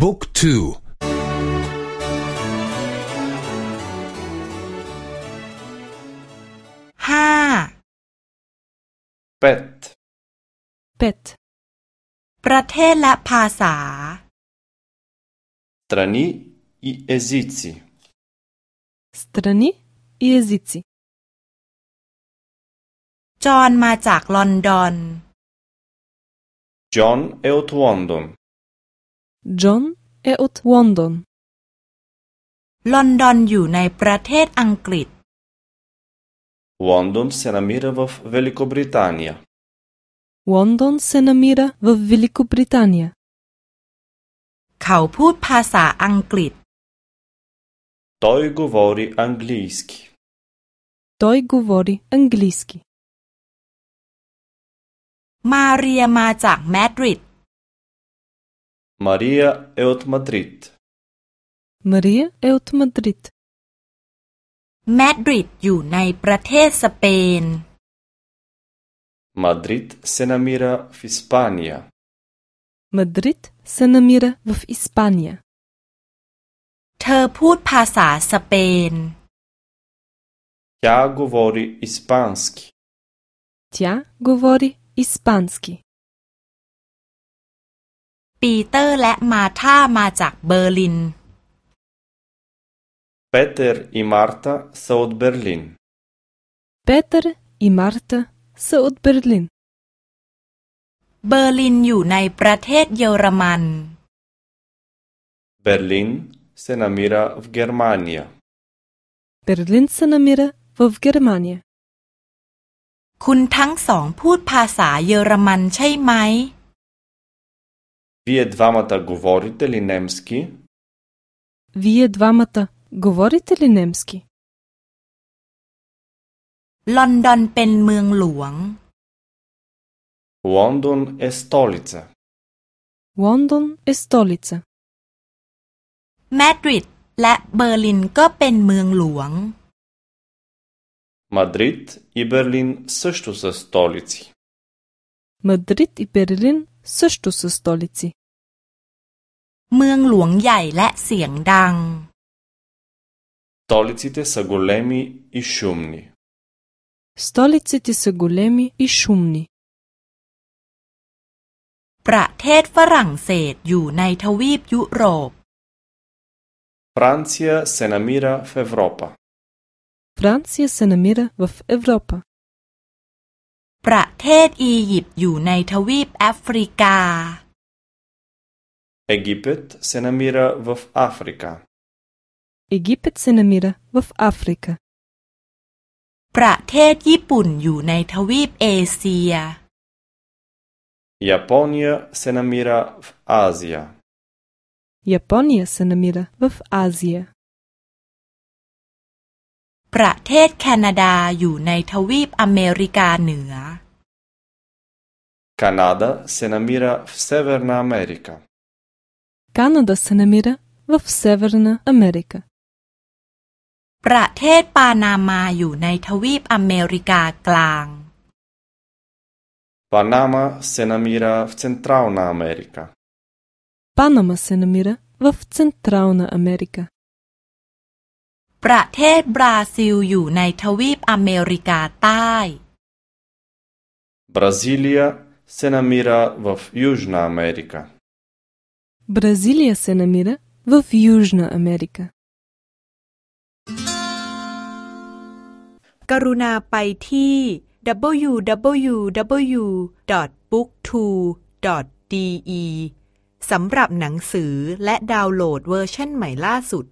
บุ๊กทูห้าเป็ดเป็ดประเทศและภาษาตรานีอีเอซิซีสตรานีอีเอซิซีจอห์นมาจากลอนดอนจอห์นเอลทวอนดอน John เออต o อนดอนลอนดอนอยู่ในประเทศอังกฤษ Лондон се намира v Великобритания. Лондон се намира v Velikobritania. เขาพูดภาษาอังกฤษ Той говори английски. Той говори английски. มาเรียมาจากมาดริด Maria é de Madrid. Maria é de Madrid. มาดริดอยู่ในประเทศสเปน Madrid se namira v Hispania. Madrid se namira v Hispania. เธอพูดภาษาสเปน Тя говори испански. Тя говори испански. ปีเตอร์และมาธามาจากเบอร์ลินเตอร์แมาธาสู่เบอร์ลินเตอร์แมาธาสู่เบอร์ลินเบอร์ลินอยู่ในประเทศเยอรมันเบอร์ลินเซนามิราฟเยอรมันีเบอร์ลินเซนามิราฟเยอรมันีคุณทั้งสองพูดภาษาเยอรมันใช่ไหม Вие двамата говорите ли немски? Вие двамата говорите ли немски? Лондон ลอนดอนเป็นเมืองหลวง Лондон е столица. Лондон е столица. Берлин луан. Мадрид и Берлин също са столици. Мадрид и Берлин също са столици. เมืองหลวงใหญ่และเสียงดังส т о ลิซิตสกุลเลมิอิชุมนีส т о ลิซิตสกุลเลมิอิชุมนีประเทศฝรั่งเศสอยู่ในทวีปยุโรป Франция се намира в ฟ в р о п а Франция се намира в Европа. ประเทศอียิปต์อยู่ในทวีปแอฟริกา Египет се намира в Африка. Египет се намира в Африка. ประเทศญี่ปุ่นอยู่ในทวีปเอเชียญี่ปุ่นเซนามิระฟอาเซียญี่ปุ่นเซนามิระฟอาเซียประเทศแคนาดาอยู่ในทวีปอเมริกาเหนือแคนาดาเซนามิระฟเซเวอร์นาอเมริกา Канада се намира в Северна Америка. ประเทศปานามาอยู่ในทวีปอเมริกากลาง Панама се намира в Централна Америка. Панама се намира в Централна Америка. ประเทศบราซิลอยู่ในทวีปอเมริกาใต้ Бразилия се намира в Южна Америка. Brasília се намира в Южна Америка. กรุณาไปที่ www.booktwo.de สำหรับหนังสือและดาวน์โหลดเวอร์ชันใหม่ล่าสุด